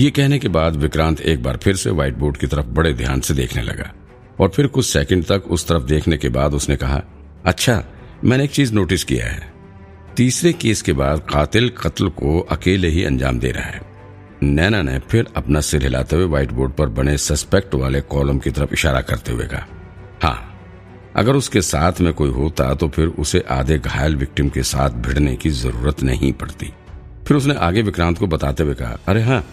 ये कहने के बाद विक्रांत एक बार फिर से व्हाइट बोर्ड की तरफ़ बड़े ध्यान से देखने लगा और फिर कुछ सेकंड तक उस तरफ़ देखने के बाद उसने कहा अच्छा मैंने एक चीज़ नोटिस किया है। तीसरे केस के बाद कातिल कत्ल को अकेले ही अंजाम दे रहा है। नैना ने फिर अपना सिर हिलाते हुए व्हाइट बोर्ड पर बने सस्पेक्ट वाले कॉलम की तरफ़ इशारा करते हुए कहा हाँ अगर उसके साथ में कोई होता तो फिर उसे आधे घायल विक्टिम के साथ भिड़ने की ज़रूरत नहीं पड़ती। फिर उसने आगे विक्रांत को बताते हुए कहा, अरे हाँ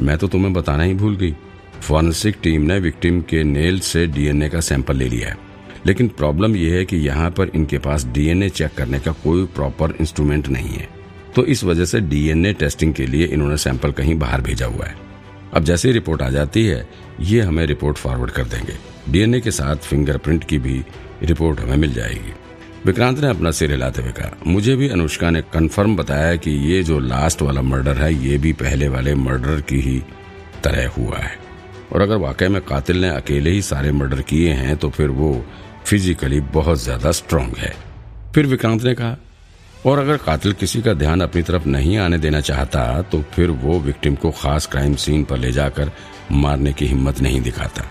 मैं तो तुम्हें बताना ही भूल गई। फॉरेंसिक टीम ने विक्टिम के नेल से डीएनए का सैंपल ले लिया है। लेकिन प्रॉब्लम यह है कि यहाँ पर इनके पास डीएनए चेक करने का कोई प्रॉपर इंस्ट्रूमेंट नहीं है। तो इस वजह से डीएनए टेस्टिंग के लिए इन्होंने सैंपल कहीं बाहर भेजा हुआ है। अब जैसे रिपोर्ट आ जाती है, ये हमें रिपोर्ट फॉरवर्ड कर देंगे। डीएनए के साथ फिंगरप्रिंट की भी रिपोर्ट हमें मिल जाएगी। विक्रांत ने अपना सिर हिलाते हुए कहा, मुझे भी अनुष्का ने कंफर्म बताया कि ये जो लास्ट वाला मर्डर है, ये भी पहले वाले मर्डर की ही तरह हुआ है। और अगर वाकई में कातिल ने अकेले ही सारे मर्डर किए हैं तो फिर वो फिजिकली बहुत ज़्यादा स्ट्रांग है। फिर विक्रांत ने कहा, और अगर कातिल किसी का ध्यान अपनी तरफ़ नहीं आने देना चाहता तो फिर वो विक्टिम को खास क्राइम सीन पर ले जाकर मारने की हिम्मत नहीं दिखाता।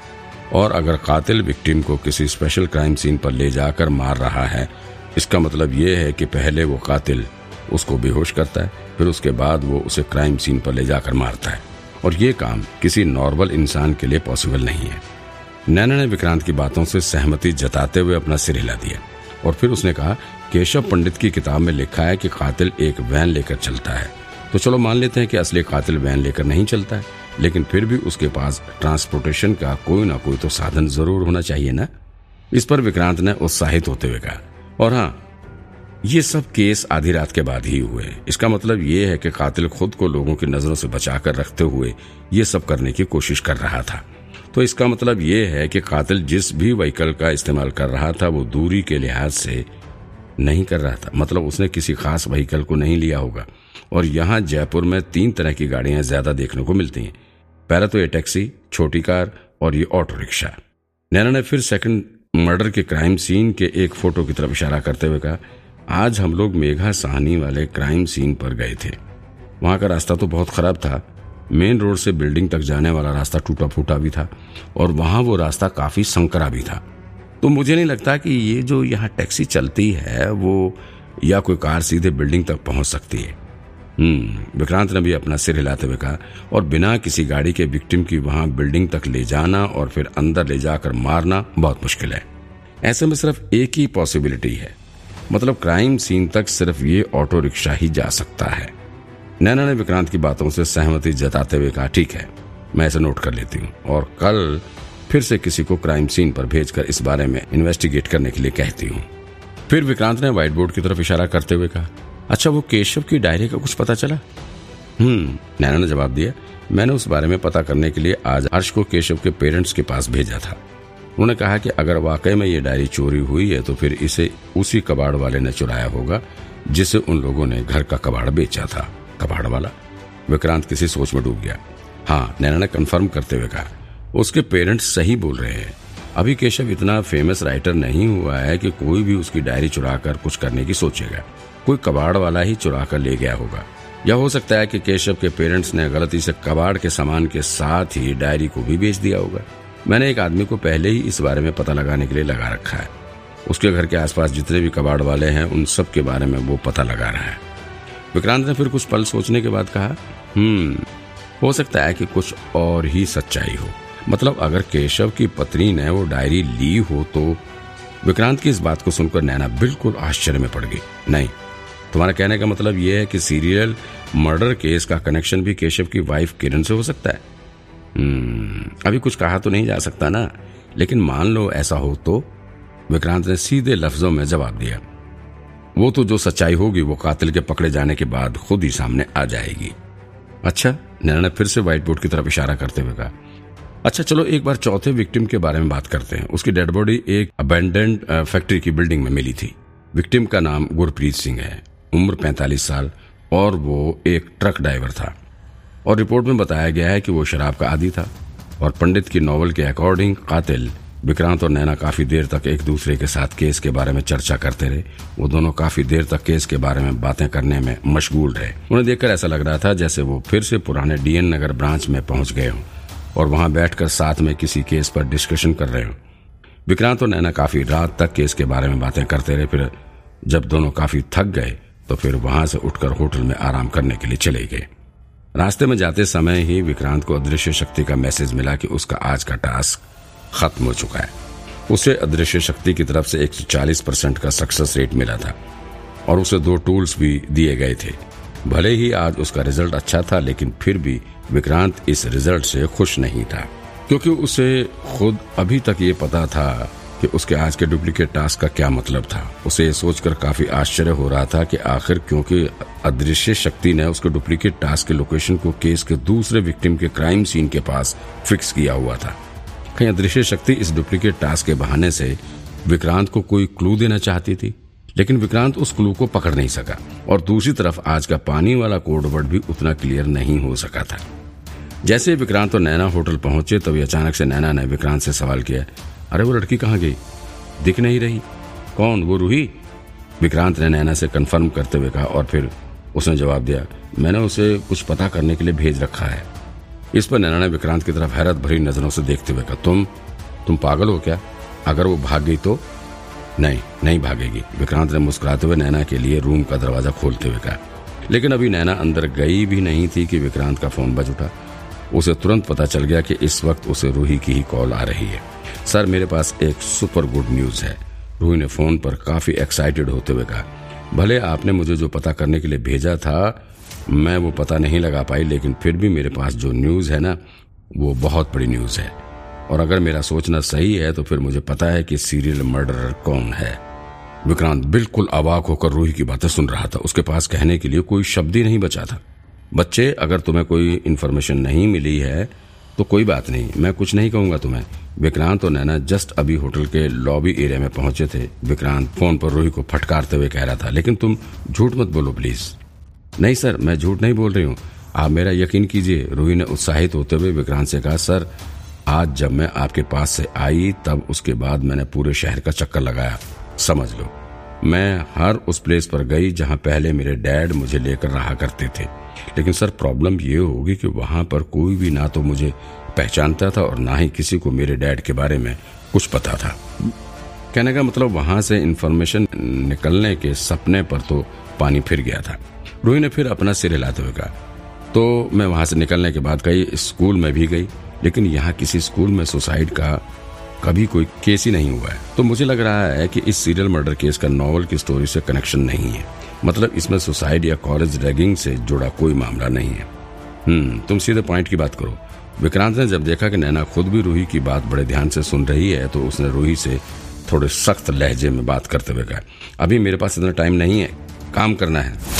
और अगर कातिल विक्टिम को किसी स्पेशल क्राइम सीन पर ले जाकर मार रहा है, इसका मतलब ये है कि पहले वो कातिल उसको बेहोश करता है, फिर उसके बाद वो उसे क्राइम सीन पर ले जाकर मारता है। और ये काम किसी नॉर्मल इंसान के लिए पॉसिबल नहीं है। नैना ने विक्रांत की बातों से सहमति जताते हुए अपना सिर हिला दिया और फिर उसने कहा, केशव पंडित की किताब में लिखा है कि कातिल एक वैन लेकर चलता है। तो चलो मान लेते हैं कि असली कातिल वैन लेकर नहीं चलता है, लेकिन फिर भी उसके पास ट्रांसपोर्टेशन का कोई ना कोई तो साधन ज़रूर होना चाहिए ना? इस पर विक्रांत ने उत्साहित होते हुए कहा, और हाँ ये सब केस आधी रात के बाद ही हुए। इसका मतलब ये है कि कातिल खुद को लोगों की नज़रों से बचाकर रखते हुए ये सब करने की कोशिश कर रहा था। तो इसका मतलब ये है कि कातिल जिस भी व्हीकल का इस्तेमाल कर रहा था, वो दूरी के लिहाज से नहीं कर रहा था। मतलब उसने किसी खास व्हीकल को नहीं लिया होगा। और यहाँ जयपुर में तीन तरह की गाड़ियाँ ज़्यादा देखने को मिलती हैं। पहला तो ये टैक्सी, छोटी कार और ये ऑटो रिक्शा नैना ने फिर सेकंड मर्डर के क्राइम सीन के एक फ़ोटो की तरफ़ इशारा करते हुए कहा, आज हम लोग मेघा साहनी वाले क्राइम सीन पर गए थे। वहाँ का रास्ता तो बहुत खराब था। मेन रोड से बिल्डिंग तक जाने वाला रास्ता टूटा फूटा भी था और वहाँ वो रास्ता काफ़ी संकरा भी था। तो मुझे नहीं लगता कि ये जो यहाँ टैक्सी चलती है, वो या कोई कार सीधे बिल्डिंग तक पहुँच सकती है। विक्रांत ने भी अपना सिर हिलाते हुए कहा, और बिना किसी गाड़ी के विक्टिम की वहाँ बिल्डिंग तक ले जाना और फिर अंदर ले जाकर मारना बहुत मुश्किल है। ऐसे में सिर्फ़ एक ही पॉसिबिलिटी है। मतलब क्राइम सीन तक सिर्फ़ ये ऑटो रिक्शा ही जा सकता है। नैना ने विक्रांत की बातों से सहमति जताते हुए कहा, ठीक है, मैं इसे नोट कर लेती हूँ, और कल फिर से किसी को क्राइम सीन पर भेजकर इस बारे में इन्वेस्टिगेट करने के लिए कहती हूँ। फिर विक्रांत ने व्हाइट बोर्ड की तरफ़ इशारा करते हुए कहा अच्छा वो केशव की डायरी का कुछ पता चला? हम्म नैना ने जवाब दिया, मैंने उस बारे में पता करने के लिए आज हर्ष को केशव के पेरेंट्स के पास भेजा था। उन्होंने कहा कि अगर वाकई में ये डायरी चोरी हुई है तो फिर इसे उसी कबाड़ वाले ने चुराया होगा, जिसे उन लोगों ने घर का कबाड़ बेचा था। कबाड़ वाला? विक्रांत किसी सोच में डूब गया। हाँ नैना ने कन्फर्म करते हुए कहा, उसके पेरेंट्स सही बोल रहे हैं। अभी केशव इतना फ़ेमस राइटर नहीं हुआ है कि कोई भी उसकी डायरी चुरा कर कुछ करने की सोचेगा। कोई कबाड़ वाला ही चुरा कर ले गया होगा। या हो सकता है कि केशव के पेरेंट्स ने गलती से कबाड़ के सामान के साथ ही डायरी को भी बेच दिया होगा। मैंने एक आदमी को पहले ही इस बारे में पता लगाने के लिए लगा रखा है। उसके घर के आसपास जितने भी कबाड़ वाले हैं, उन सब के बारे में वो पता लगा रहा है। विक्रांत ने फिर कुछ पल सोचने के बाद कहा हम्म हो सकता है कि कुछ और ही सच्चाई हो। मतलब अगर केशव की पत्नी ने वो डायरी ली हो तो? विक्रांत की इस बात को सुनकर नैना बिल्कुल आश्चर्य में पड़ गई। नहीं तुम्हारा कहने का मतलब यह है कि सीरियल मर्डर केस का कनेक्शन भी केशव की वाइफ किरण से हो सकता है। हम्म, अभी कुछ कहा तो नहीं जा सकता ना लेकिन मान लो ऐसा हो तो विक्रांत ने सीधे लफ्जों में जवाब दिया। वो तो जो सच्चाई होगी वो कातिल के पकड़े जाने के बाद खुद ही सामने आ जाएगी। अच्छा नैना ने फिर से व्हाइट बोर्ड की तरफ़ इशारा करते हुए कहा। अच्छा चलो एक बार चौथे विक्टिम के बारे में बात करते हैं। उसकी डेड बॉडी एक अबेंडेंट फैक्ट्री की बिल्डिंग में मिली थी। विक्टिम का नाम गुरप्रीत सिंह है। उम्र 45 साल और वो एक ट्रक ड्राइवर था। और रिपोर्ट में बताया गया है कि वो शराब का आदि था और पंडित की नॉवल के अकॉर्डिंग कातिल, विक्रांत और नैना काफ़ी देर तक एक दूसरे के साथ केस के बारे में चर्चा करते रहे। वो दोनों काफ़ी देर तक केस के बारे में बातें करने में मशगूल रहे। उन्हें देखकर ऐसा लग रहा था जैसे वो फिर से पुराने डीएन नगर ब्रांच में पहुँच गए हों और वहाँ बैठकर साथ में किसी केस पर डिस्कशन कर रहे हों। विक्रांत और नैना काफ़ी रात तक केस के बारे में बातें करते रहे, फिर जब दोनों काफ़ी थक गए तो फिर वहाँ से उठकर होटल में आराम करने के लिए चले गए। रास्ते में जाते समय ही विक्रांत को अदृश्य शक्ति का मैसेज मिला कि उसका आज का टास्क खत्म हो चुका है। उसे अदृश्य शक्ति की तरफ़ से 140 परसेंट का सक्सेस रेट मिला था और उसे दो टूल्स भी दिए गए थे। भले ही आज उसका रिज़ल्ट अच्छा था, लेकिन फिर भी विक्रांत इस रिज़ल्ट से खुश नहीं था, क्योंकि उसे खुद अभी तक ये पता था कि उसके आज के डुप्लीकेट टास्क का क्या मतलब था। उसे ये सोचकर काफ़ी आश्चर्य हो रहा था कि आखिर क्योंकि अदृश्य शक्ति ने उसके डुप्लीकेट टास्क के लोकेशन को केस के दूसरे विक्टिम के क्राइम सीन के पास फिक्स किया हुआ था। कहीं अदृश्य शक्ति इस डुप्लीकेट टास्क के बहाने से विक्रांत को कोई क्लू देना चाहती थी, लेकिन विक्रांत उस क्लू को पकड़ नहीं सका और दूसरी तरफ़ आज का पानी वाला कोडवर्ड भी उतना क्लियर नहीं हो सका था। जैसे विक्रांत और नैना होटल पहुँचे, तभी अचानक से नैना ने विक्रांत से सवाल किया अरे वो लड़की कहाँ गई? दिख नहीं रही। कौन? वो रूही? विक्रांत ने नैना से कंफर्म करते हुए कहा और फिर उसने जवाब दिया, मैंने उसे कुछ पता करने के लिए भेज रखा है। इस पर नैना ने विक्रांत की तरफ़ हैरत भरी नज़रों से देखते हुए कहा, तुम तुम पागल हो क्या? अगर वो भाग गई तो? नहीं नहीं भागेगी। विक्रांत ने मुस्कुराते हुए नैना के लिए रूम का दरवाज़ा खोलते हुए कहा। लेकिन अभी नैना अंदर गई भी नहीं थी कि विक्रांत का फ़ोन बज उठा। उसे तुरंत पता चल गया कि इस वक्त उसे रूही की ही कॉल आ रही है। सर, मेरे पास एक सुपर गुड न्यूज़ है। रूही ने फ़ोन पर काफ़ी एक्साइटेड होते हुए कहा, भले आपने मुझे जो पता करने के लिए भेजा था, मैं वो पता नहीं लगा पाई, लेकिन फिर भी मेरे पास जो न्यूज़ है ना, वो बहुत बड़ी न्यूज़ है। और अगर मेरा सोचना सही है तो फिर मुझे पता है कि सीरियल मर्डरर कौन है। विक्रांत बिल्कुल अवाक होकर रूही की बातें सुन रहा था। उसके पास कहने के लिए कोई शब्द ही नहीं बचा था। बच्चे, अगर तुम्हें कोई इन्फॉर्मेशन नहीं मिली है तो कोई बात नहीं, मैं कुछ नहीं कहूँगा तुम्हें। विक्रांत और नैना जस्ट अभी होटल के लॉबी एरिया में पहुँचे थे। विक्रांत फ़ोन पर रूही को फटकारते हुए कह रहा था, लेकिन तुम झूठ मत बोलो प्लीज़ नहीं सर, मैं झूठ नहीं बोल रही हूँ। आप मेरा यकीन कीजिए, रूही ने उत्साहित होते हुए विक्रांत से कहा, सर, आज जब मैं आपके पास से आई, तब उसके बाद मैंने पूरे शहर का चक्कर लगाया। समझ लो। मैं हर उस प्लेस पर गई जहाँ पहले मेरे डैड मुझे लेकर रहा करते थे। लेकिन सर प्रॉब्लम ये होगी कि वहाँ पर कोई भी ना तो मुझे पहचानता था और ना ही किसी को मेरे डैड के बारे में कुछ पता था। कहने का मतलब वहाँ से इन्फॉर्मेशन निकलने के सपने पर तो पानी फिर गया था। रूही ने फिर अपना सिर हिलाते हुए कहा तो मैं वहाँ से निकलने के बाद कई स्कूल में भी गई, लेकिन यहाँ किसी स्कूल में सुसाइड का कभी कोई केस ही नहीं हुआ है। तो मुझे लग रहा है कि इस सीरियल मर्डर केस का नॉवल की स्टोरी से कनेक्शन नहीं है। मतलब इसमें सुसाइड या कॉलेज रैगिंग से जुड़ा कोई मामला नहीं है। हम्म तुम सीधे पॉइंट की बात करो। विक्रांत ने जब देखा कि नैना खुद भी रूही की बात बड़े ध्यान से सुन रही है तो उसने रूही से थोड़े सख्त लहजे में बात करते हुए कहा, अभी मेरे पास इतना टाइम नहीं है। काम करना है।